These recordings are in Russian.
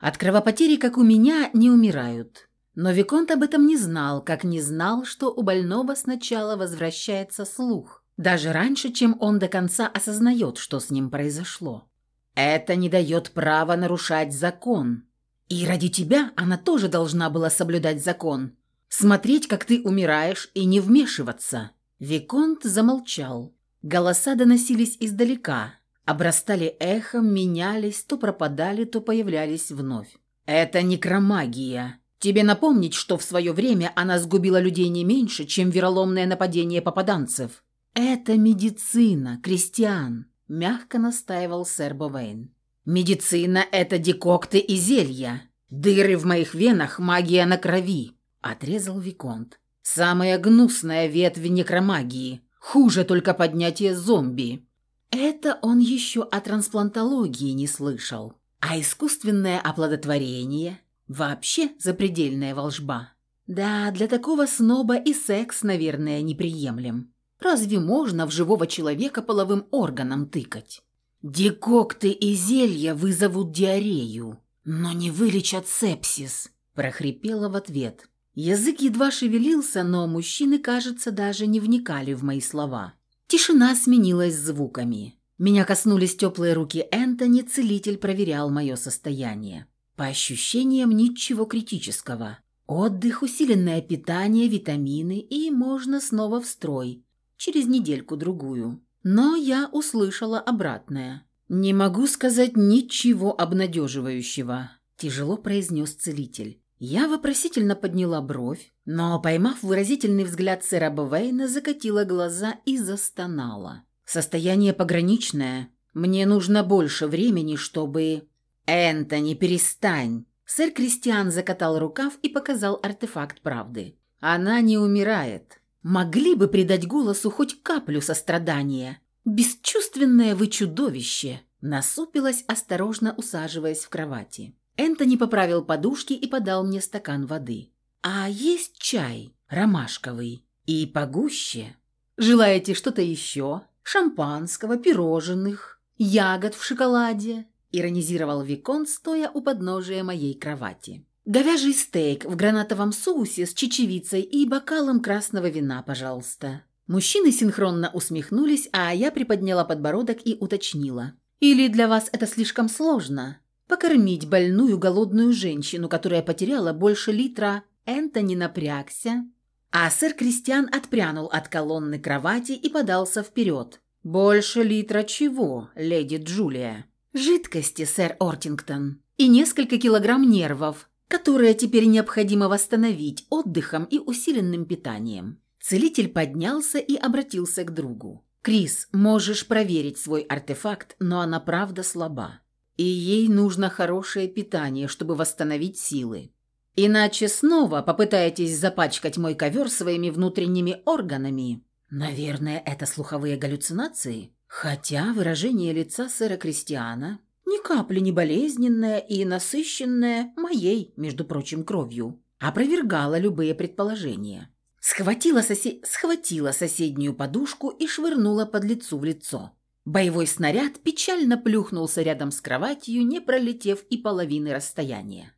От кровопотери, как у меня, не умирают. Но Виконт об этом не знал, как не знал, что у больного сначала возвращается слух, даже раньше, чем он до конца осознает, что с ним произошло. Это не дает права нарушать закон. И ради тебя она тоже должна была соблюдать закон. Смотреть, как ты умираешь, и не вмешиваться. Виконт замолчал. Голоса доносились издалека, обрастали эхом, менялись, то пропадали, то появлялись вновь. «Это некромагия. Тебе напомнить, что в свое время она сгубила людей не меньше, чем вероломное нападение попаданцев. Это медицина, крестьян», – мягко настаивал сэр Бовейн. «Медицина – это декокты и зелья. Дыры в моих венах – магия на крови», – отрезал Виконт. «Самая гнусная ветвь некромагии. Хуже только поднятие зомби». Это он еще о трансплантологии не слышал. А искусственное оплодотворение – вообще запредельная волжба. Да, для такого сноба и секс, наверное, неприемлем. Разве можно в живого человека половым органом тыкать? Декокты и зелья вызовут диарею, но не вылечат сепсис, прохрипела в ответ. Язык едва шевелился, но мужчины, кажется, даже не вникали в мои слова. Тишина сменилась звуками. Меня коснулись теплые руки Энтони, целитель проверял мое состояние. По ощущениям, ничего критического. Отдых, усиленное питание, витамины и можно снова в строй. Через недельку-другую. Но я услышала обратное. «Не могу сказать ничего обнадеживающего», – тяжело произнес целитель. Я вопросительно подняла бровь, но, поймав выразительный взгляд сэра Бавейна, закатила глаза и застонала. «Состояние пограничное. Мне нужно больше времени, чтобы...» «Энтони, перестань!» Сэр Кристиан закатал рукав и показал артефакт правды. «Она не умирает. Могли бы придать голосу хоть каплю сострадания. Бесчувственное вы чудовище!» Насупилась, осторожно усаживаясь в кровати. Энтони поправил подушки и подал мне стакан воды. «А есть чай ромашковый и погуще? Желаете что-то еще? Шампанского, пирожных, ягод в шоколаде?» иронизировал Викон, стоя у подножия моей кровати. «Говяжий стейк в гранатовом соусе с чечевицей и бокалом красного вина, пожалуйста». Мужчины синхронно усмехнулись, а я приподняла подбородок и уточнила. «Или для вас это слишком сложно? Покормить больную голодную женщину, которая потеряла больше литра. Энтони напрягся, а сэр Кристиан отпрянул от колонны кровати и подался вперед. «Больше литра чего, леди Джулия?» «Жидкости, сэр Ортингтон, и несколько килограмм нервов, которые теперь необходимо восстановить отдыхом и усиленным питанием». Целитель поднялся и обратился к другу. «Крис, можешь проверить свой артефакт, но она правда слаба и ей нужно хорошее питание, чтобы восстановить силы. Иначе снова попытаетесь запачкать мой ковер своими внутренними органами. Наверное, это слуховые галлюцинации. Хотя выражение лица сэра Кристиана ни капли не болезненное и насыщенное моей, между прочим, кровью, опровергало любые предположения. Схватила, сосе... Схватила соседнюю подушку и швырнула под лицу в лицо. Боевой снаряд печально плюхнулся рядом с кроватью, не пролетев и половины расстояния.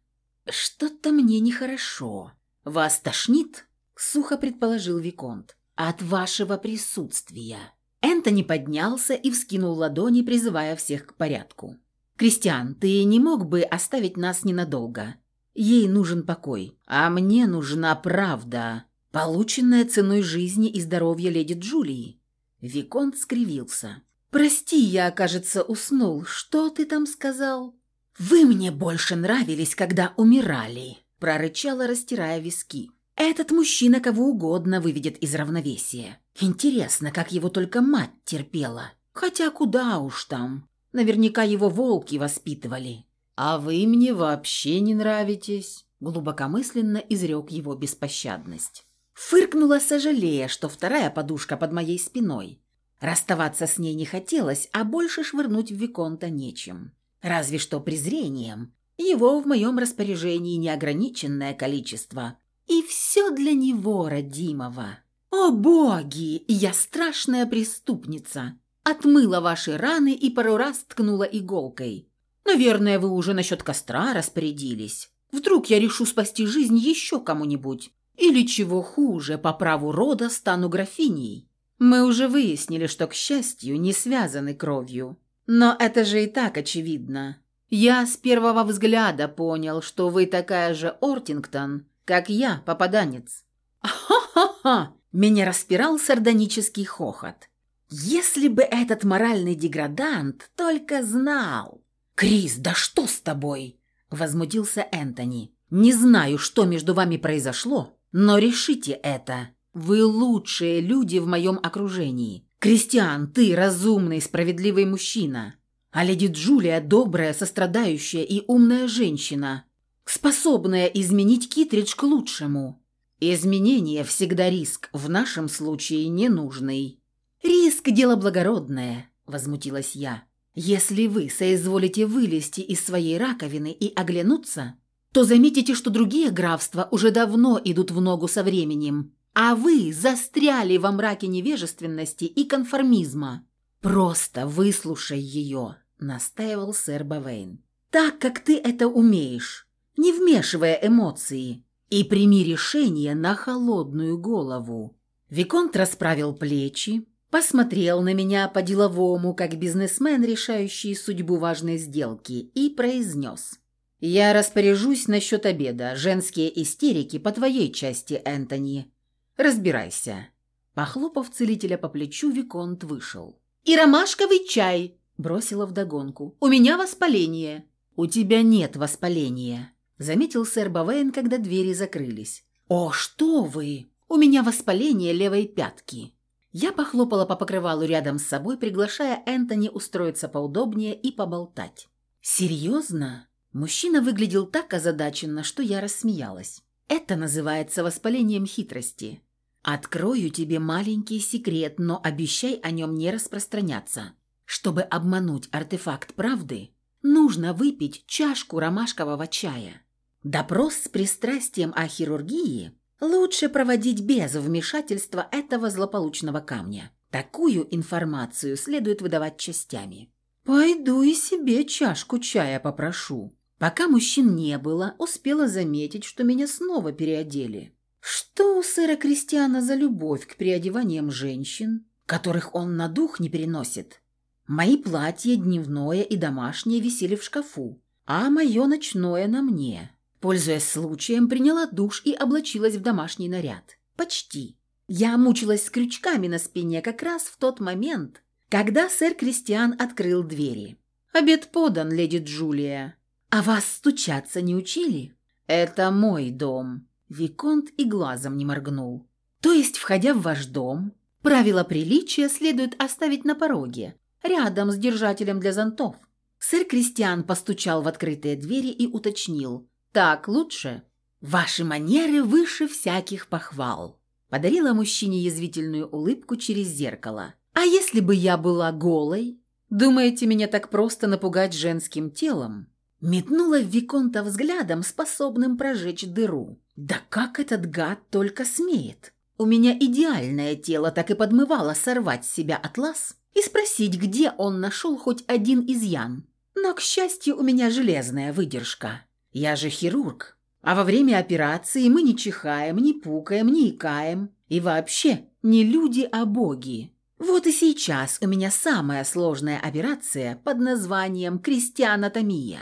«Что-то мне нехорошо. Вас тошнит?» — сухо предположил Виконт. «От вашего присутствия». Энтони поднялся и вскинул ладони, призывая всех к порядку. «Кристиан, ты не мог бы оставить нас ненадолго? Ей нужен покой, а мне нужна правда, полученная ценой жизни и здоровья леди Джулии». Виконт скривился. «Прости, я, кажется, уснул. Что ты там сказал?» «Вы мне больше нравились, когда умирали», – прорычала, растирая виски. «Этот мужчина кого угодно выведет из равновесия. Интересно, как его только мать терпела. Хотя куда уж там. Наверняка его волки воспитывали». «А вы мне вообще не нравитесь», – глубокомысленно изрек его беспощадность. Фыркнула, сожалея, что вторая подушка под моей спиной Расставаться с ней не хотелось, а больше швырнуть в Виконта нечем. Разве что презрением. Его в моем распоряжении неограниченное количество. И все для него, родимого. О боги, я страшная преступница. Отмыла ваши раны и пару раз ткнула иголкой. Наверное, вы уже насчет костра распорядились. Вдруг я решу спасти жизнь еще кому-нибудь. Или чего хуже, по праву рода стану графиней. Мы уже выяснили, что, к счастью, не связаны кровью. Но это же и так очевидно. Я с первого взгляда понял, что вы такая же Ортингтон, как я, попаданец. Ха-ха-ха! Меня распирал сардонический хохот. Если бы этот моральный деградант только знал. «Крис, да что с тобой?» – возмутился Энтони. «Не знаю, что между вами произошло, но решите это. Вы лучшие люди в моем окружении. Кристиан, ты разумный, справедливый мужчина. А леди Джулия добрая, сострадающая и умная женщина, способная изменить Китридж к лучшему. Изменение всегда риск, в нашем случае ненужный. Риск – дело благородное, возмутилась я. Если вы соизволите вылезти из своей раковины и оглянуться, то заметите, что другие графства уже давно идут в ногу со временем, а вы застряли во мраке невежественности и конформизма. Просто выслушай ее, настаивал сэр Бавейн. Так, как ты это умеешь, не вмешивая эмоции, и прими решение на холодную голову. Виконт расправил плечи, посмотрел на меня по-деловому, как бизнесмен, решающий судьбу важной сделки, и произнес. «Я распоряжусь насчет обеда. Женские истерики по твоей части, Энтони. Разбирайся». Похлопав целителя по плечу, Виконт вышел. «И ромашковый чай!» – бросила вдогонку. «У меня воспаление». «У тебя нет воспаления», – заметил сэр Бавейн, когда двери закрылись. «О, что вы! У меня воспаление левой пятки». Я похлопала по покрывалу рядом с собой, приглашая Энтони устроиться поудобнее и поболтать. «Серьезно?» Мужчина выглядел так озадаченно, что я рассмеялась. «Это называется воспалением хитрости. Открою тебе маленький секрет, но обещай о нем не распространяться. Чтобы обмануть артефакт правды, нужно выпить чашку ромашкового чая. Допрос с пристрастием о хирургии лучше проводить без вмешательства этого злополучного камня. Такую информацию следует выдавать частями. «Пойду и себе чашку чая попрошу», Пока мужчин не было, успела заметить, что меня снова переодели. Что у сэра Кристиана за любовь к переодеваниям женщин, которых он на дух не переносит? Мои платья дневное и домашнее висели в шкафу, а мое ночное на мне. Пользуясь случаем, приняла душ и облачилась в домашний наряд. Почти. Я мучилась с крючками на спине как раз в тот момент, когда сэр Кристиан открыл двери. «Обед подан, леди Джулия», «А вас стучаться не учили?» «Это мой дом». Виконт и глазом не моргнул. «То есть, входя в ваш дом, правила приличия следует оставить на пороге, рядом с держателем для зонтов». Сэр Кристиан постучал в открытые двери и уточнил. «Так лучше?» «Ваши манеры выше всяких похвал», – подарила мужчине язвительную улыбку через зеркало. «А если бы я была голой? Думаете, меня так просто напугать женским телом?» Метнула в Виконта взглядом, способным прожечь дыру. «Да как этот гад только смеет! У меня идеальное тело так и подмывало сорвать с себя атлас и спросить, где он нашел хоть один изъян. Но, к счастью, у меня железная выдержка. Я же хирург. А во время операции мы не чихаем, не пукаем, не икаем. И вообще не люди, а боги. Вот и сейчас у меня самая сложная операция под названием крестианатомия.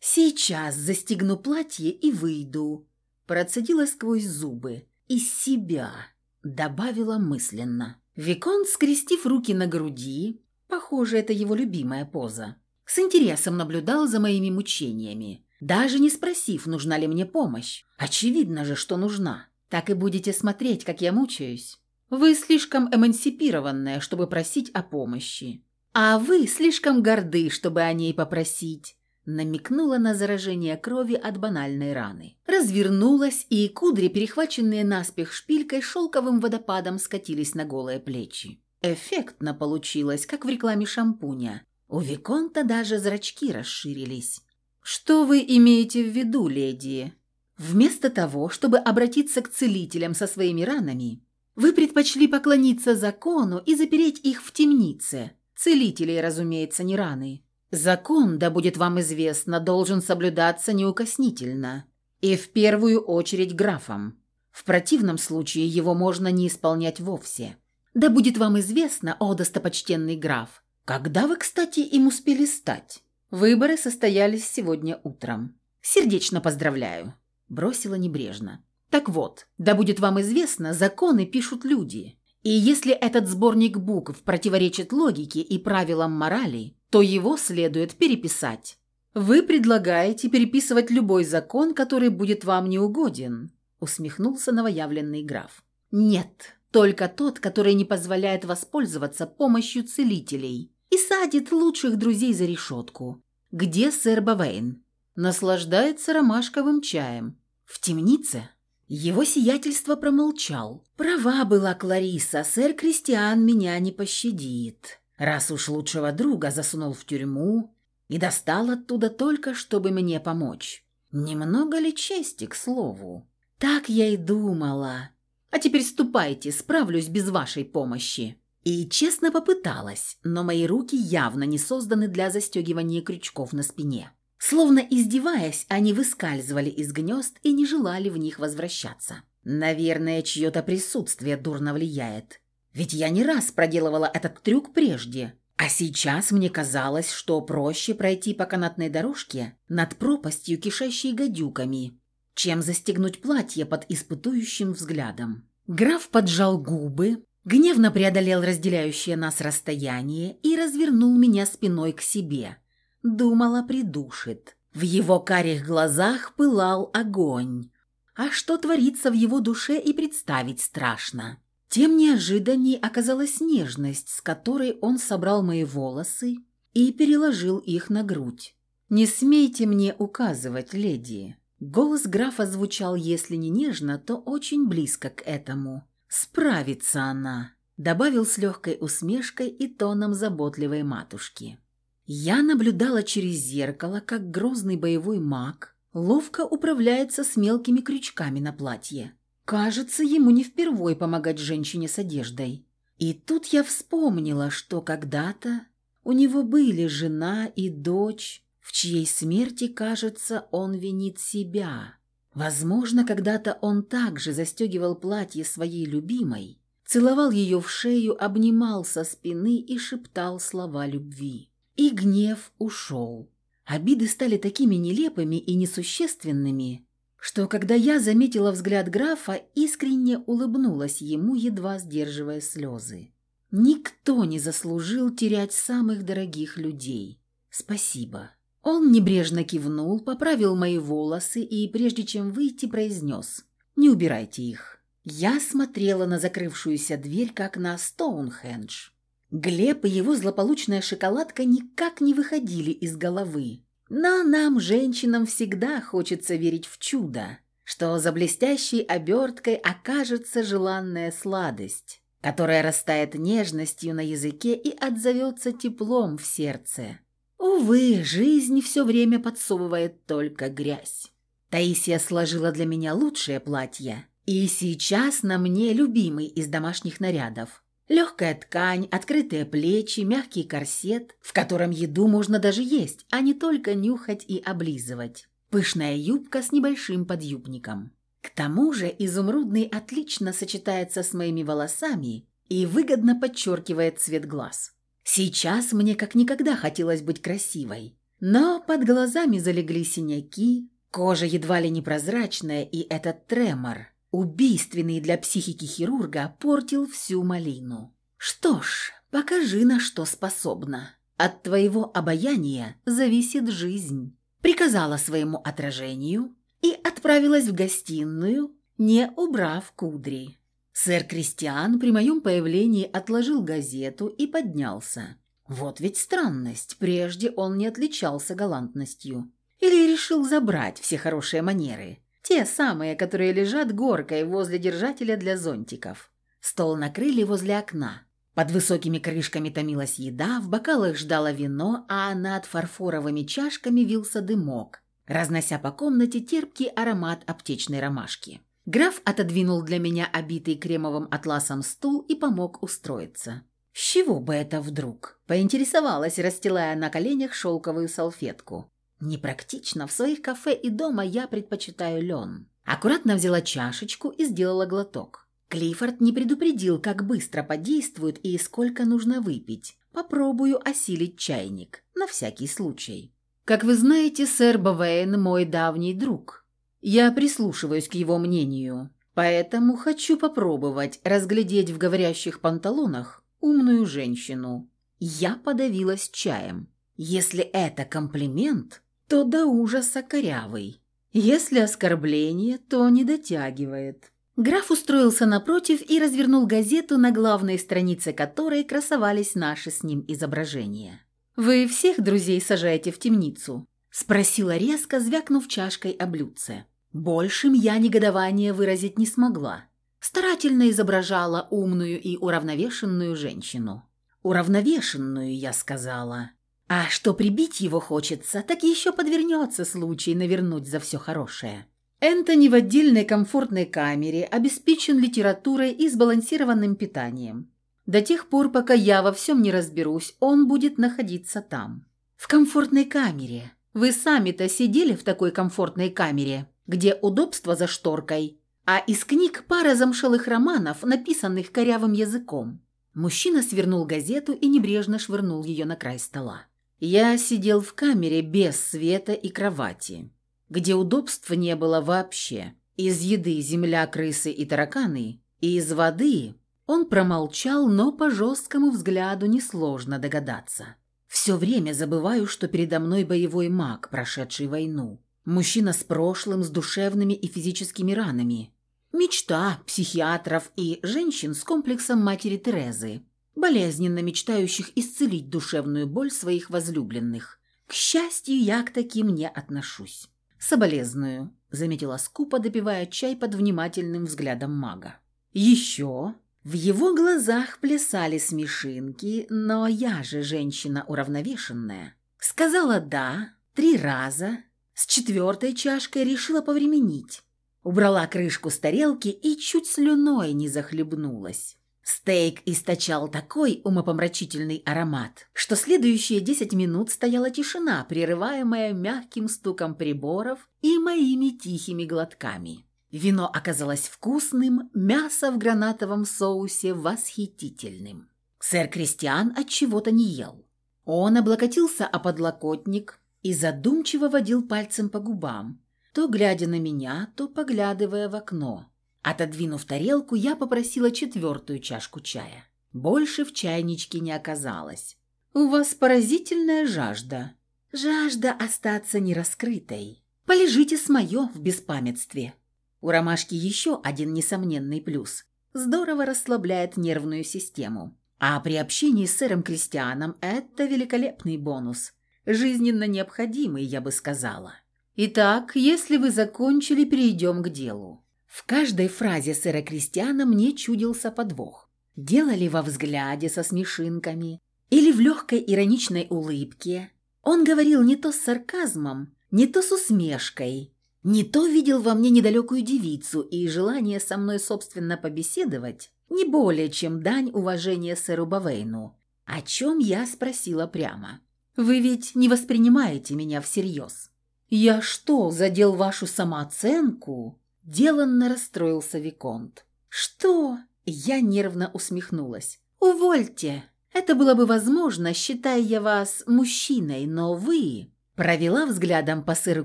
«Сейчас застегну платье и выйду», – процедила сквозь зубы. «Из себя», – добавила мысленно. Виконт, скрестив руки на груди, похоже, это его любимая поза, с интересом наблюдал за моими мучениями, даже не спросив, нужна ли мне помощь. Очевидно же, что нужна. Так и будете смотреть, как я мучаюсь. Вы слишком эмансипированная, чтобы просить о помощи. А вы слишком горды, чтобы о ней попросить намекнула на заражение крови от банальной раны. Развернулась, и кудри, перехваченные наспех шпилькой, шелковым водопадом скатились на голые плечи. Эффектно получилось, как в рекламе шампуня. У Виконта даже зрачки расширились. «Что вы имеете в виду, леди?» «Вместо того, чтобы обратиться к целителям со своими ранами, вы предпочли поклониться закону и запереть их в темнице. Целителей, разумеется, не раны. Закон, да будет вам известно, должен соблюдаться неукоснительно. И в первую очередь графом. В противном случае его можно не исполнять вовсе. Да будет вам известно, о достопочтенный граф, когда вы, кстати, им успели стать? Выборы состоялись сегодня утром. Сердечно поздравляю. Бросила небрежно. Так вот, да будет вам известно, законы пишут люди. И если этот сборник букв противоречит логике и правилам морали, то его следует переписать. Вы предлагаете переписывать любой закон, который будет вам неугоден, усмехнулся новоявленный граф. Нет, только тот, который не позволяет воспользоваться помощью целителей и садит лучших друзей за решетку. Где сэр Бавейн? Наслаждается ромашковым чаем. В темнице? Его сиятельство промолчал. Права была Клариса, сэр Кристиан меня не пощадит. Раз уж лучшего друга засунул в тюрьму и достал оттуда только, чтобы мне помочь. Немного ли чести, к слову? Так я и думала. А теперь ступайте, справлюсь без вашей помощи. И честно попыталась, но мои руки явно не созданы для застегивания крючков на спине. Словно издеваясь, они выскальзывали из гнезд и не желали в них возвращаться. Наверное, чье-то присутствие дурно влияет. Ведь я не раз проделывала этот трюк прежде. А сейчас мне казалось, что проще пройти по канатной дорожке над пропастью, кишащей гадюками, чем застегнуть платье под испытующим взглядом. Граф поджал губы, гневно преодолел разделяющее нас расстояние и развернул меня спиной к себе – Думала, придушит. В его карих глазах пылал огонь. А что творится в его душе и представить страшно. Тем неожиданней оказалась нежность, с которой он собрал мои волосы и переложил их на грудь. «Не смейте мне указывать, леди». Голос графа звучал, если не нежно, то очень близко к этому. «Справится она», — добавил с легкой усмешкой и тоном заботливой матушки. Я наблюдала через зеркало, как грозный боевой маг ловко управляется с мелкими крючками на платье. Кажется, ему не впервой помогать женщине с одеждой. И тут я вспомнила, что когда-то у него были жена и дочь, в чьей смерти, кажется, он винит себя. Возможно, когда-то он также застегивал платье своей любимой, целовал ее в шею, обнимал со спины и шептал слова любви. И гнев ушел. Обиды стали такими нелепыми и несущественными, что когда я заметила взгляд графа, искренне улыбнулась ему, едва сдерживая слезы. Никто не заслужил терять самых дорогих людей. Спасибо. Он небрежно кивнул, поправил мои волосы и, прежде чем выйти, произнес «Не убирайте их». Я смотрела на закрывшуюся дверь, как на Стоунхендж. Глеб и его злополучная шоколадка никак не выходили из головы. Но нам, женщинам, всегда хочется верить в чудо, что за блестящей оберткой окажется желанная сладость, которая растает нежностью на языке и отзовется теплом в сердце. Увы, жизнь все время подсовывает только грязь. Таисия сложила для меня лучшее платье, и сейчас на мне любимый из домашних нарядов. Легкая ткань, открытые плечи, мягкий корсет, в котором еду можно даже есть, а не только нюхать и облизывать. Пышная юбка с небольшим подъюбником. К тому же изумрудный отлично сочетается с моими волосами и выгодно подчеркивает цвет глаз. Сейчас мне как никогда хотелось быть красивой. Но под глазами залегли синяки, кожа едва ли непрозрачная и этот тремор – убийственный для психики хирурга, портил всю малину. Что ж, покажи, на что способна. От твоего обаяния зависит жизнь. Приказала своему отражению и отправилась в гостиную, не убрав кудри. Сэр Кристиан при моем появлении отложил газету и поднялся. Вот ведь странность, прежде он не отличался галантностью. Или решил забрать все хорошие манеры. Те самые, которые лежат горкой возле держателя для зонтиков. Стол накрыли возле окна. Под высокими крышками томилась еда, в бокалах ждало вино, а над фарфоровыми чашками вился дымок, разнося по комнате терпкий аромат аптечной ромашки. Граф отодвинул для меня обитый кремовым атласом стул и помог устроиться. «С чего бы это вдруг?» – поинтересовалась, расстилая на коленях шелковую салфетку. «Непрактично. В своих кафе и дома я предпочитаю лен». Аккуратно взяла чашечку и сделала глоток. Клиффорд не предупредил, как быстро подействует и сколько нужно выпить. Попробую осилить чайник, на всякий случай. Как вы знаете, сэр Бавейн мой давний друг. Я прислушиваюсь к его мнению, поэтому хочу попробовать разглядеть в говорящих панталонах умную женщину. Я подавилась чаем. Если это комплимент, то до ужаса корявый. Если оскорбление, то не дотягивает. Граф устроился напротив и развернул газету, на главной странице которой красовались наши с ним изображения. «Вы всех друзей сажаете в темницу?» – спросила резко, звякнув чашкой о блюдце. Большим я негодование выразить не смогла. Старательно изображала умную и уравновешенную женщину. «Уравновешенную», я сказала. А что прибить его хочется, так еще подвернется случай навернуть за все хорошее. Энтони в отдельной комфортной камере обеспечен литературой и сбалансированным питанием. До тех пор, пока я во всем не разберусь, он будет находиться там. В комфортной камере. Вы сами-то сидели в такой комфортной камере, где удобство за шторкой, а из книг пара замшелых романов, написанных корявым языком. Мужчина свернул газету и небрежно швырнул ее на край стола. Я сидел в камере без света и кровати где удобств не было вообще. Из еды земля, крысы и тараканы, и из воды он промолчал, но по жесткому взгляду несложно догадаться. Все время забываю, что передо мной боевой маг, прошедший войну. Мужчина с прошлым, с душевными и физическими ранами. Мечта психиатров и женщин с комплексом матери Терезы, болезненно мечтающих исцелить душевную боль своих возлюбленных. К счастью, я к таким не отношусь. «Соболезную», — заметила скупо, допивая чай под внимательным взглядом мага. «Еще...» В его глазах плясали смешинки, но я же женщина уравновешенная. Сказала «да» три раза, с четвертой чашкой решила повременить. Убрала крышку с тарелки и чуть слюной не захлебнулась. Стейк источал такой умопомрачительный аромат, что следующие десять минут стояла тишина, прерываемая мягким стуком приборов и моими тихими глотками. Вино оказалось вкусным, мясо в гранатовом соусе восхитительным. Сэр Кристиан от чего-то не ел. Он облокотился о подлокотник и задумчиво водил пальцем по губам, то глядя на меня, то поглядывая в окно. Отодвинув тарелку, я попросила четвертую чашку чая. Больше в чайничке не оказалось. «У вас поразительная жажда. Жажда остаться нераскрытой. Полежите с моё в беспамятстве». У ромашки еще один несомненный плюс. Здорово расслабляет нервную систему. А при общении с сэром Кристианом это великолепный бонус. Жизненно необходимый, я бы сказала. Итак, если вы закончили, перейдем к делу. В каждой фразе сэра Кристиана мне чудился подвох. Дело ли во взгляде со смешинками или в легкой ироничной улыбке. Он говорил не то с сарказмом, не то с усмешкой, не то видел во мне недалекую девицу и желание со мной собственно побеседовать, не более чем дань уважения сэру Бавейну, о чем я спросила прямо. «Вы ведь не воспринимаете меня всерьез?» «Я что, задел вашу самооценку?» Деланно расстроился Виконт. «Что?» Я нервно усмехнулась. «Увольте! Это было бы возможно, считая я вас мужчиной, но вы...» Провела взглядом по сыру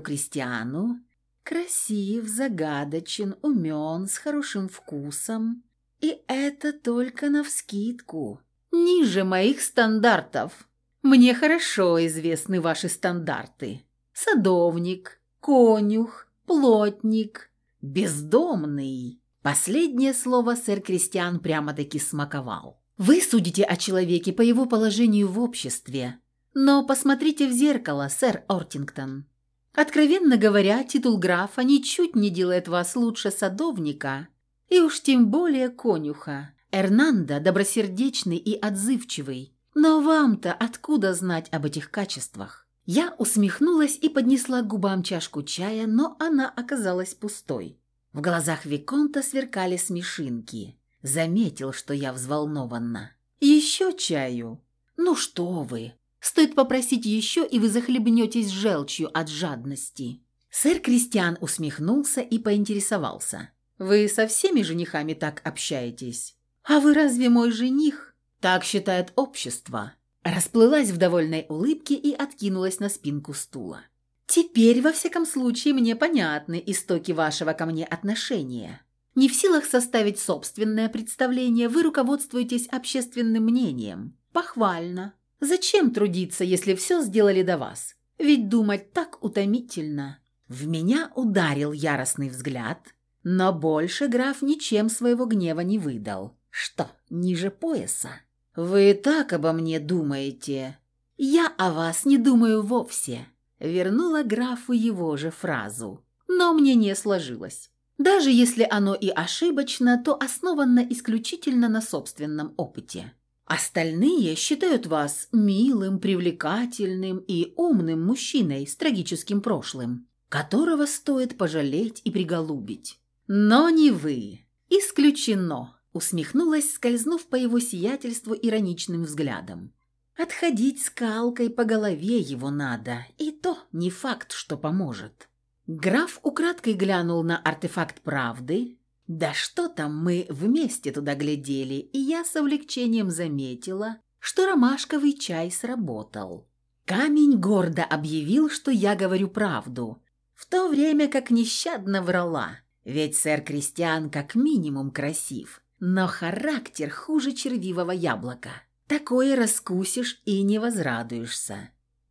Кристиану. Красив, загадочен, умен, с хорошим вкусом. И это только навскидку. Ниже моих стандартов. Мне хорошо известны ваши стандарты. Садовник, конюх, плотник, «Бездомный!» Последнее слово сэр Кристиан прямо-таки смаковал. «Вы судите о человеке по его положению в обществе, но посмотрите в зеркало, сэр Ортингтон. Откровенно говоря, титул графа ничуть не делает вас лучше садовника, и уж тем более конюха. Эрнандо добросердечный и отзывчивый, но вам-то откуда знать об этих качествах? Я усмехнулась и поднесла к губам чашку чая, но она оказалась пустой. В глазах Виконта сверкали смешинки. Заметил, что я взволнованна. Еще чаю?» «Ну что вы! Стоит попросить еще, и вы захлебнетесь желчью от жадности». Сэр Кристиан усмехнулся и поинтересовался. «Вы со всеми женихами так общаетесь?» «А вы разве мой жених?» «Так считает общество». Расплылась в довольной улыбке и откинулась на спинку стула. «Теперь, во всяком случае, мне понятны истоки вашего ко мне отношения. Не в силах составить собственное представление, вы руководствуетесь общественным мнением. Похвально. Зачем трудиться, если все сделали до вас? Ведь думать так утомительно». В меня ударил яростный взгляд, но больше граф ничем своего гнева не выдал. Что, ниже пояса? Вы так обо мне думаете? Я о вас не думаю вовсе. Вернула графу его же фразу. Но мне не сложилось. Даже если оно и ошибочно, то основано исключительно на собственном опыте. Остальные считают вас милым, привлекательным и умным мужчиной с трагическим прошлым которого стоит пожалеть и приголубить. Но не вы. Исключено, усмехнулась, скользнув по его сиятельству ироничным взглядом. Отходить скалкой по голове его надо, и то не факт, что поможет. Граф украдкой глянул на артефакт правды. Да что там, мы вместе туда глядели, и я с облегчением заметила, что ромашковый чай сработал. Камень гордо объявил, что я говорю правду, в то время как нещадно врала. Ведь сэр Кристиан как минимум красив, но характер хуже червивого яблока. Такое раскусишь и не возрадуешься.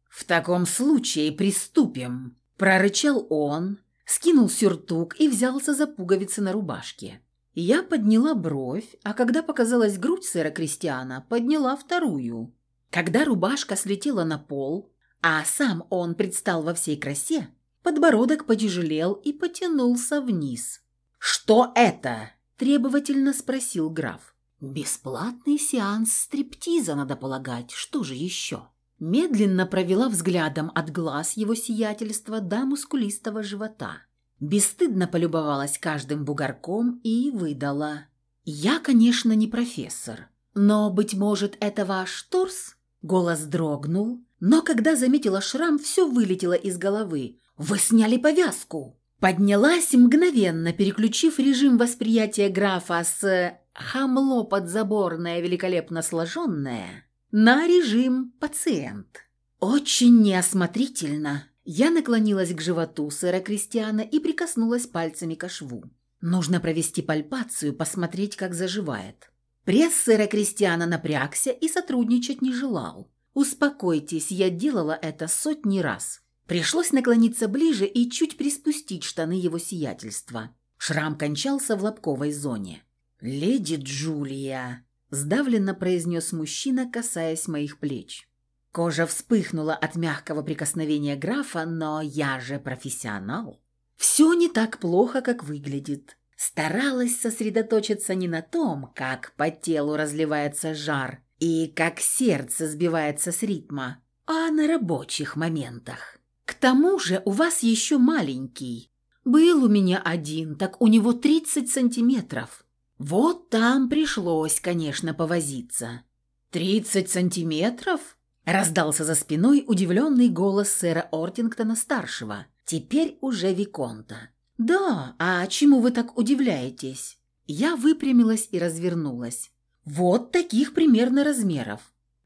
«В таком случае приступим», – прорычал он, скинул сюртук и взялся за пуговицы на рубашке. Я подняла бровь, а когда показалась грудь сэра Кристиана, подняла вторую. Когда рубашка слетела на пол, а сам он предстал во всей красе, Подбородок потяжелел и потянулся вниз. «Что это?» – требовательно спросил граф. «Бесплатный сеанс стриптиза, надо полагать. Что же еще?» Медленно провела взглядом от глаз его сиятельства до мускулистого живота. Бесстыдно полюбовалась каждым бугорком и выдала. «Я, конечно, не профессор, но, быть может, это ваш торс?» Голос дрогнул, но когда заметила шрам, все вылетело из головы. «Вы сняли повязку!» Поднялась мгновенно, переключив режим восприятия графа с «хамло подзаборное, великолепно сложенное» на режим «пациент». Очень неосмотрительно. Я наклонилась к животу сэра Кристиана и прикоснулась пальцами к шву. Нужно провести пальпацию, посмотреть, как заживает. Пресс сэра Кристиана напрягся и сотрудничать не желал. «Успокойтесь, я делала это сотни раз». Пришлось наклониться ближе и чуть приспустить штаны его сиятельства. Шрам кончался в лобковой зоне. «Леди Джулия», – сдавленно произнес мужчина, касаясь моих плеч. Кожа вспыхнула от мягкого прикосновения графа, но я же профессионал. Все не так плохо, как выглядит. Старалась сосредоточиться не на том, как по телу разливается жар и как сердце сбивается с ритма, а на рабочих моментах. К тому же у вас еще маленький. Был у меня один, так у него 30 сантиметров. Вот там пришлось, конечно, повозиться. «Тридцать сантиметров?» – раздался за спиной удивленный голос сэра Ортингтона-старшего, теперь уже Виконта. «Да, а чему вы так удивляетесь?» Я выпрямилась и развернулась. «Вот таких примерно размеров».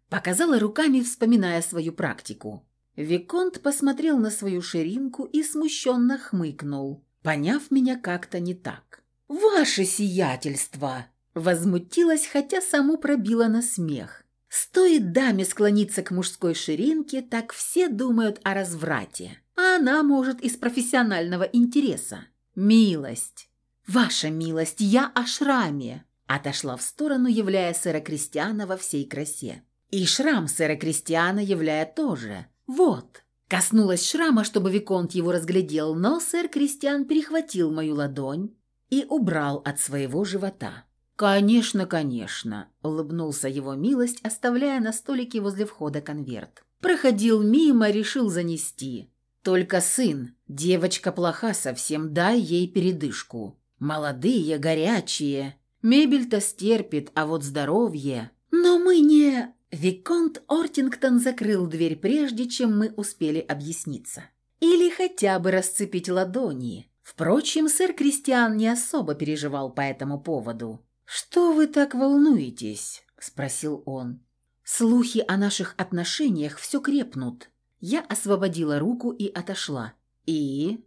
Показала руками, вспоминая свою практику. Виконт посмотрел на свою ширинку и смущенно хмыкнул, поняв меня как-то не так. «Ваше сиятельство!» Возмутилась, хотя саму пробила на смех. Стоит даме склониться к мужской ширинке, так все думают о разврате, а она может из профессионального интереса. «Милость!» «Ваша милость, я о шраме!» Отошла в сторону, являя сэра Кристиана во всей красе. И шрам сэра Кристиана являя тоже – «Вот!» Коснулась шрама, чтобы Виконт его разглядел, но сэр Кристиан перехватил мою ладонь и убрал от своего живота. «Конечно, конечно», – улыбнулся его милость, оставляя на столике возле входа конверт. Проходил мимо, решил занести. «Только сын, девочка плоха совсем, дай ей передышку. Молодые, горячие. Мебель-то стерпит, а вот здоровье...» «Но Мы не...» Виконт Ортингтон закрыл дверь прежде, чем мы успели объясниться. Или хотя бы расцепить ладони. Впрочем, сэр Кристиан не особо переживал по этому поводу. «Что вы так волнуетесь?» – спросил он. «Слухи о наших отношениях все крепнут». Я освободила руку и отошла. «И?»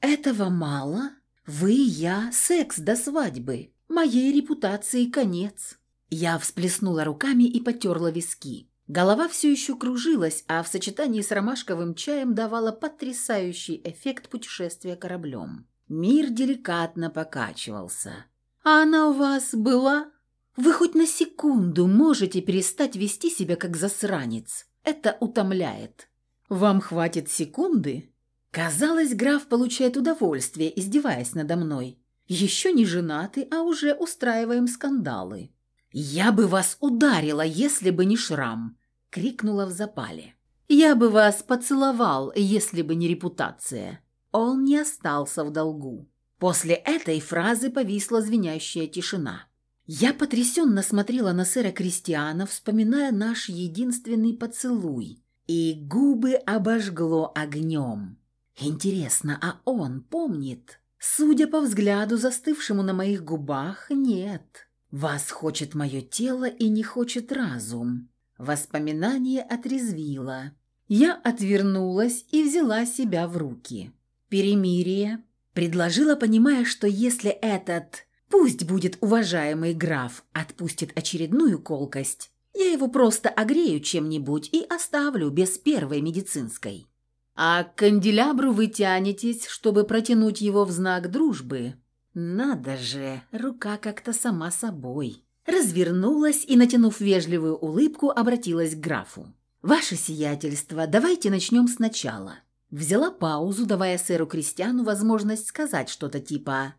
«Этого мало? Вы, я, секс до свадьбы. Моей репутации конец». Я всплеснула руками и потерла виски. Голова все еще кружилась, а в сочетании с ромашковым чаем давала потрясающий эффект путешествия кораблем. Мир деликатно покачивался. «А она у вас была?» «Вы хоть на секунду можете перестать вести себя как засранец. Это утомляет». «Вам хватит секунды?» Казалось, граф получает удовольствие, издеваясь надо мной. «Еще не женаты, а уже устраиваем скандалы». «Я бы вас ударила, если бы не шрам!» — крикнула в запале. «Я бы вас поцеловал, если бы не репутация!» Он не остался в долгу. После этой фразы повисла звенящая тишина. Я потрясенно смотрела на сэра Кристиана, вспоминая наш единственный поцелуй, и губы обожгло огнем. Интересно, а он помнит? Судя по взгляду, застывшему на моих губах, нет. Вас хочет мое тело и не хочет разум. Воспоминание отрезвило. Я отвернулась и взяла себя в руки. Перемирие. Предложила, понимая, что если этот, пусть будет уважаемый граф, отпустит очередную колкость, я его просто огрею чем-нибудь и оставлю без первой медицинской. А к канделябру вы тянетесь, чтобы протянуть его в знак дружбы, надо же, рука как-то сама собой. Развернулась и, натянув вежливую улыбку, обратилась к графу. «Ваше сиятельство, давайте начнем сначала». Взяла паузу, давая сэру Кристиану возможность сказать что-то типа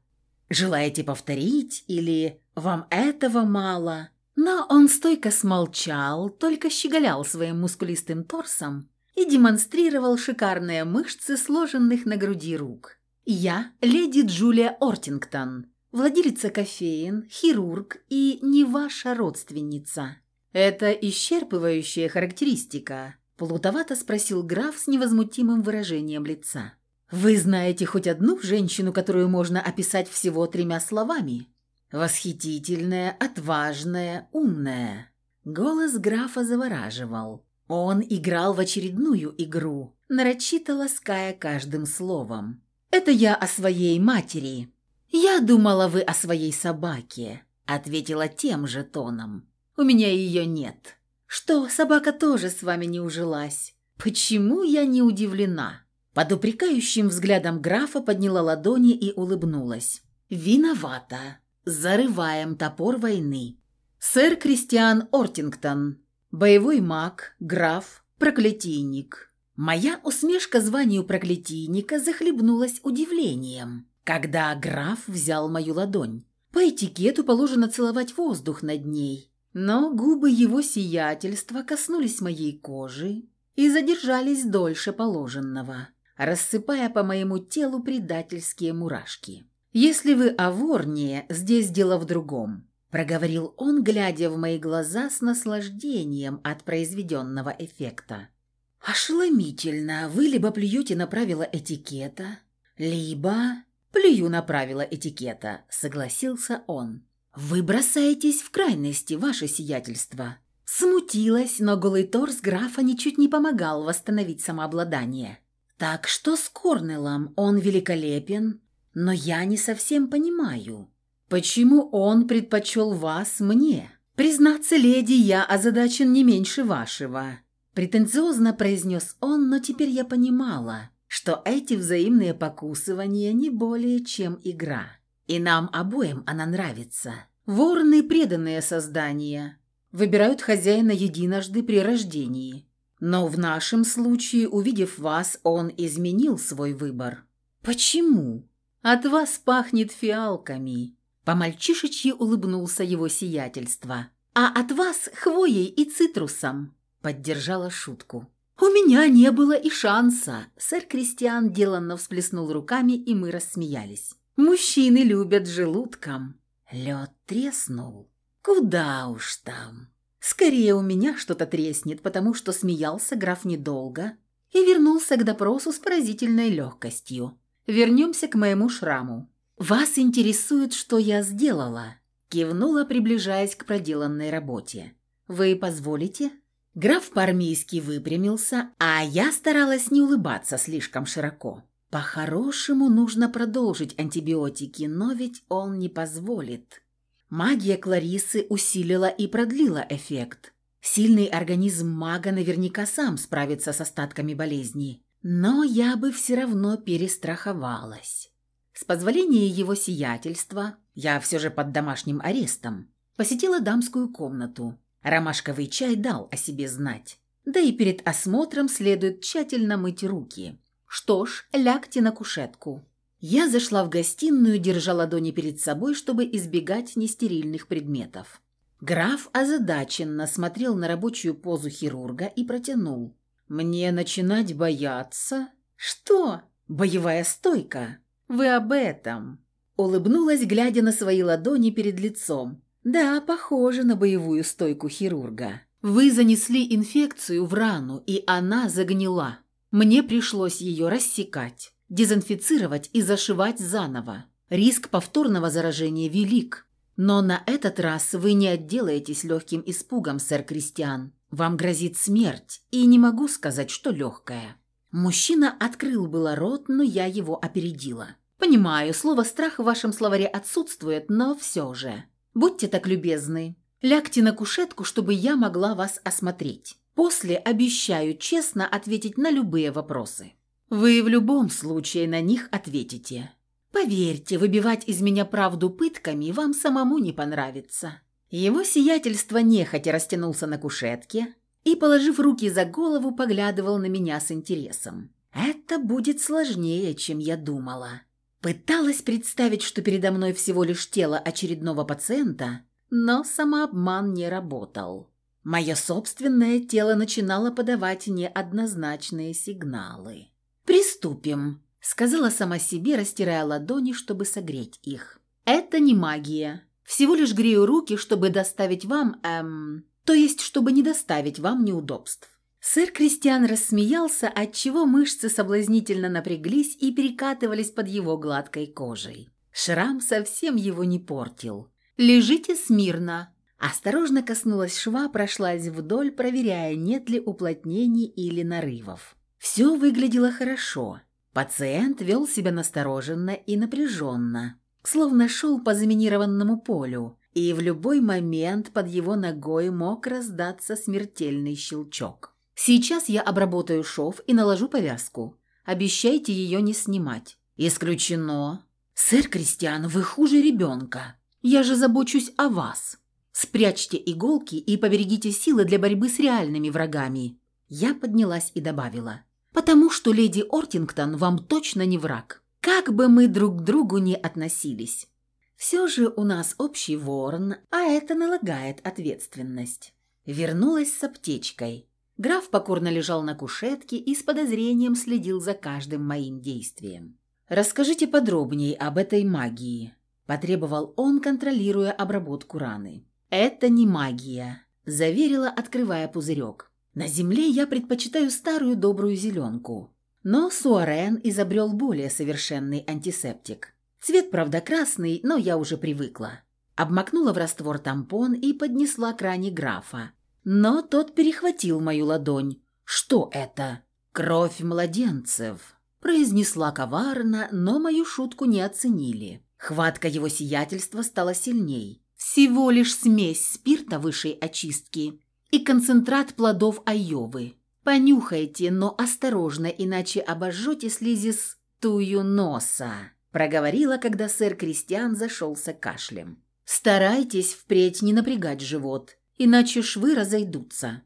«Желаете повторить?» или «Вам этого мало?» Но он стойко смолчал, только щеголял своим мускулистым торсом и демонстрировал шикарные мышцы сложенных на груди рук. Я леди Джулия Ортингтон, владелица кофеин, хирург и не ваша родственница. Это исчерпывающая характеристика, плутовато спросил граф с невозмутимым выражением лица. Вы знаете хоть одну женщину, которую можно описать всего тремя словами? Восхитительная, отважная, умная. Голос графа завораживал. Он играл в очередную игру, нарочито лаская каждым словом. «Это я о своей матери». «Я думала, вы о своей собаке», — ответила тем же тоном. «У меня ее нет». «Что, собака тоже с вами не ужилась?» «Почему я не удивлена?» Под упрекающим взглядом графа подняла ладони и улыбнулась. «Виновата. Зарываем топор войны. Сэр Кристиан Ортингтон. Боевой маг, граф, проклятийник. Моя усмешка званию проклятийника захлебнулась удивлением, когда граф взял мою ладонь. По этикету положено целовать воздух над ней, но губы его сиятельства коснулись моей кожи и задержались дольше положенного, рассыпая по моему телу предательские мурашки. «Если вы о здесь дело в другом», – проговорил он, глядя в мои глаза с наслаждением от произведенного эффекта. «Ошеломительно. Вы либо плюете на правила этикета, либо...» «Плюю на правила этикета», — согласился он. «Вы бросаетесь в крайности, ваше сиятельство». Смутилась, но голый торс графа ничуть не помогал восстановить самообладание. «Так что с Корнелом? Он великолепен, но я не совсем понимаю, почему он предпочел вас мне? Признаться, леди, я озадачен не меньше вашего». Претенциозно произнес он, но теперь я понимала, что эти взаимные покусывания не более чем игра. И нам обоим она нравится. Ворны – преданные создания. Выбирают хозяина единожды при рождении. Но в нашем случае, увидев вас, он изменил свой выбор. Почему? От вас пахнет фиалками. По-мальчишечьи улыбнулся его сиятельство. А от вас хвоей и цитрусом поддержала шутку. «У меня не было и шанса!» Сэр Кристиан деланно всплеснул руками, и мы рассмеялись. «Мужчины любят желудком!» Лед треснул. «Куда уж там!» Скорее у меня что-то треснет, потому что смеялся граф недолго и вернулся к допросу с поразительной легкостью. Вернемся к моему шраму. «Вас интересует, что я сделала?» Кивнула, приближаясь к проделанной работе. «Вы позволите?» Граф по-армейски выпрямился, а я старалась не улыбаться слишком широко. По-хорошему нужно продолжить антибиотики, но ведь он не позволит. Магия Кларисы усилила и продлила эффект. Сильный организм мага наверняка сам справится с остатками болезни. Но я бы все равно перестраховалась. С позволения его сиятельства, я все же под домашним арестом, посетила дамскую комнату. Ромашковый чай дал о себе знать. Да и перед осмотром следует тщательно мыть руки. Что ж, лягте на кушетку. Я зашла в гостиную, держа ладони перед собой, чтобы избегать нестерильных предметов. Граф озадаченно смотрел на рабочую позу хирурга и протянул. «Мне начинать бояться?» «Что? Боевая стойка? Вы об этом?» Улыбнулась, глядя на свои ладони перед лицом. «Да, похоже на боевую стойку хирурга. Вы занесли инфекцию в рану, и она загнила. Мне пришлось ее рассекать дезинфицировать и зашивать заново. Риск повторного заражения велик. Но на этот раз вы не отделаетесь легким испугом, сэр Кристиан. Вам грозит смерть, и не могу сказать, что легкая». Мужчина открыл было рот, но я его опередила. «Понимаю, слово «страх» в вашем словаре отсутствует, но все же. Будьте так любезны. Лягте на кушетку, чтобы я могла вас осмотреть. После обещаю честно ответить на любые вопросы». Вы в любом случае на них ответите. Поверьте, выбивать из меня правду пытками вам самому не понравится». Его сиятельство нехотя растянулся на кушетке и, положив руки за голову, поглядывал на меня с интересом. «Это будет сложнее, чем я думала». Пыталась представить, что передо мной всего лишь тело очередного пациента, но самообман не работал. Мое собственное тело начинало подавать неоднозначные сигналы. «Приступим», — сказала сама себе, растирая ладони, чтобы согреть их. «Это не магия. Всего лишь грею руки, чтобы доставить вам, эм... То есть, чтобы не доставить вам неудобств». Сэр Кристиан рассмеялся, отчего мышцы соблазнительно напряглись и перекатывались под его гладкой кожей. Шрам совсем его не портил. «Лежите смирно». Осторожно коснулась шва, прошлась вдоль, проверяя, нет ли уплотнений или нарывов. Все выглядело хорошо. Пациент вел себя настороженно и напряженно, словно шел по заминированному полю, и в любой момент под его ногой мог раздаться смертельный щелчок. «Сейчас я обработаю шов и наложу повязку. Обещайте ее не снимать». «Исключено». «Сэр Кристиан, вы хуже ребенка. Я же забочусь о вас. Спрячьте иголки и поберегите силы для борьбы с реальными врагами». Я поднялась и добавила потому что леди Ортингтон вам точно не враг. Как бы мы друг к другу не относились. Все же у нас общий ворон, а это налагает ответственность. Вернулась с аптечкой. Граф покорно лежал на кушетке и с подозрением следил за каждым моим действием. «Расскажите подробнее об этой магии», – потребовал он, контролируя обработку раны. «Это не магия», – заверила, открывая пузырек. На земле я предпочитаю старую добрую зеленку. Но Суарен изобрел более совершенный антисептик. Цвет, правда, красный, но я уже привыкла. Обмакнула в раствор тампон и поднесла к ране графа. Но тот перехватил мою ладонь. «Что это?» «Кровь младенцев», – произнесла коварно, но мою шутку не оценили. Хватка его сиятельства стала сильней. «Всего лишь смесь спирта высшей очистки и концентрат плодов айовы. Понюхайте, но осторожно, иначе обожжете слизис тую носа», проговорила, когда сэр Кристиан зашелся кашлем. «Старайтесь впредь не напрягать живот, иначе швы разойдутся».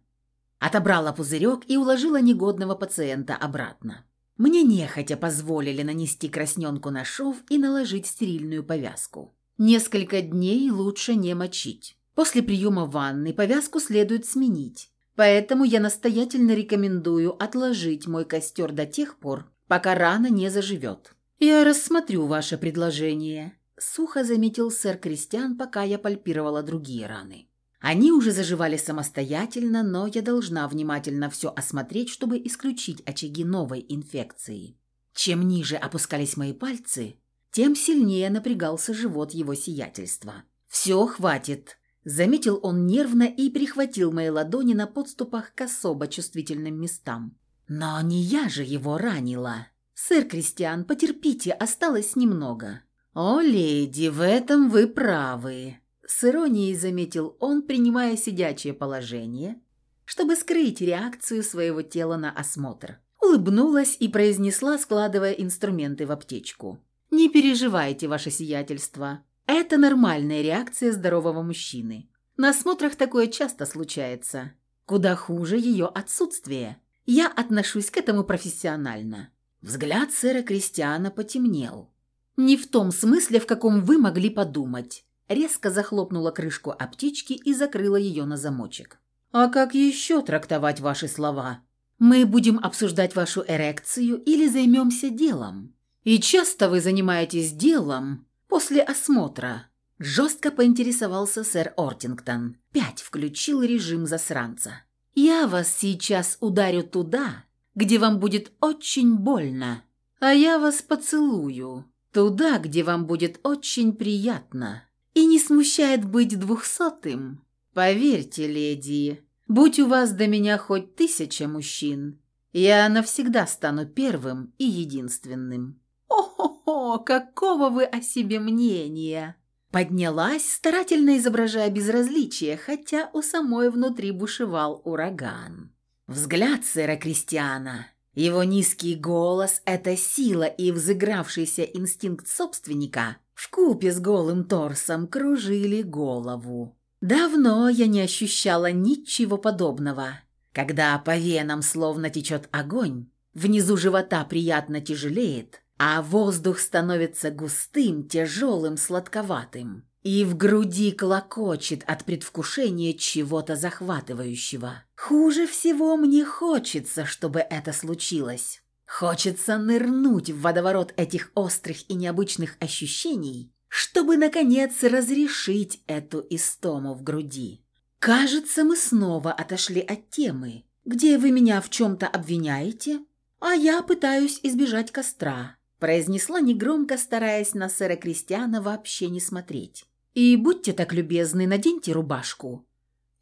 Отобрала пузырек и уложила негодного пациента обратно. Мне нехотя позволили нанести красненку на шов и наложить стерильную повязку. Несколько дней лучше не мочить. После приема ванны повязку следует сменить. Поэтому я настоятельно рекомендую отложить мой костер до тех пор, пока рана не заживет. Я рассмотрю ваше предложение», – сухо заметил сэр Кристиан, пока я пальпировала другие раны. Они уже заживали самостоятельно, но я должна внимательно все осмотреть, чтобы исключить очаги новой инфекции. Чем ниже опускались мои пальцы, тем сильнее напрягался живот его сиятельства. «Все, хватит!» Заметил он нервно и прихватил мои ладони на подступах к особо чувствительным местам. «Но не я же его ранила!» «Сэр Кристиан, потерпите, осталось немного». «О, леди, в этом вы правы!» С иронией заметил он, принимая сидячее положение, чтобы скрыть реакцию своего тела на осмотр. Улыбнулась и произнесла, складывая инструменты в аптечку. «Не переживайте, ваше сиятельство. Это нормальная реакция здорового мужчины. На осмотрах такое часто случается. Куда хуже ее отсутствие. Я отношусь к этому профессионально». Взгляд сэра Кристиана потемнел. «Не в том смысле, в каком вы могли подумать». Резко захлопнула крышку аптечки и закрыла ее на замочек. «А как еще трактовать ваши слова? Мы будем обсуждать вашу эрекцию или займемся делом?» «И часто вы занимаетесь делом после осмотра?» Жестко поинтересовался сэр Ортингтон. Пять включил режим засранца. «Я вас сейчас ударю туда, где вам будет очень больно, а я вас поцелую туда, где вам будет очень приятно и не смущает быть двухсотым. Поверьте, леди, будь у вас до меня хоть тысяча мужчин, я навсегда стану первым и единственным». «О-хо-хо, какого вы о себе мнения!» Поднялась, старательно изображая безразличие, хотя у самой внутри бушевал ураган. Взгляд сэра Кристиана, его низкий голос – это сила и взыгравшийся инстинкт собственника в купе с голым торсом кружили голову. Давно я не ощущала ничего подобного. Когда по венам словно течет огонь, внизу живота приятно тяжелеет – а воздух становится густым, тяжелым, сладковатым. И в груди клокочет от предвкушения чего-то захватывающего. Хуже всего мне хочется, чтобы это случилось. Хочется нырнуть в водоворот этих острых и необычных ощущений, чтобы, наконец, разрешить эту истому в груди. Кажется, мы снова отошли от темы, где вы меня в чем-то обвиняете, а я пытаюсь избежать костра произнесла негромко, стараясь на сэра Кристиана вообще не смотреть. «И будьте так любезны, наденьте рубашку».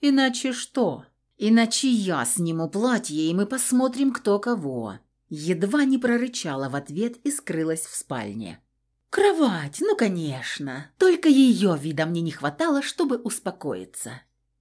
«Иначе что? Иначе я сниму платье, и мы посмотрим, кто кого». Едва не прорычала в ответ и скрылась в спальне. «Кровать, ну конечно. Только ее вида мне не хватало, чтобы успокоиться».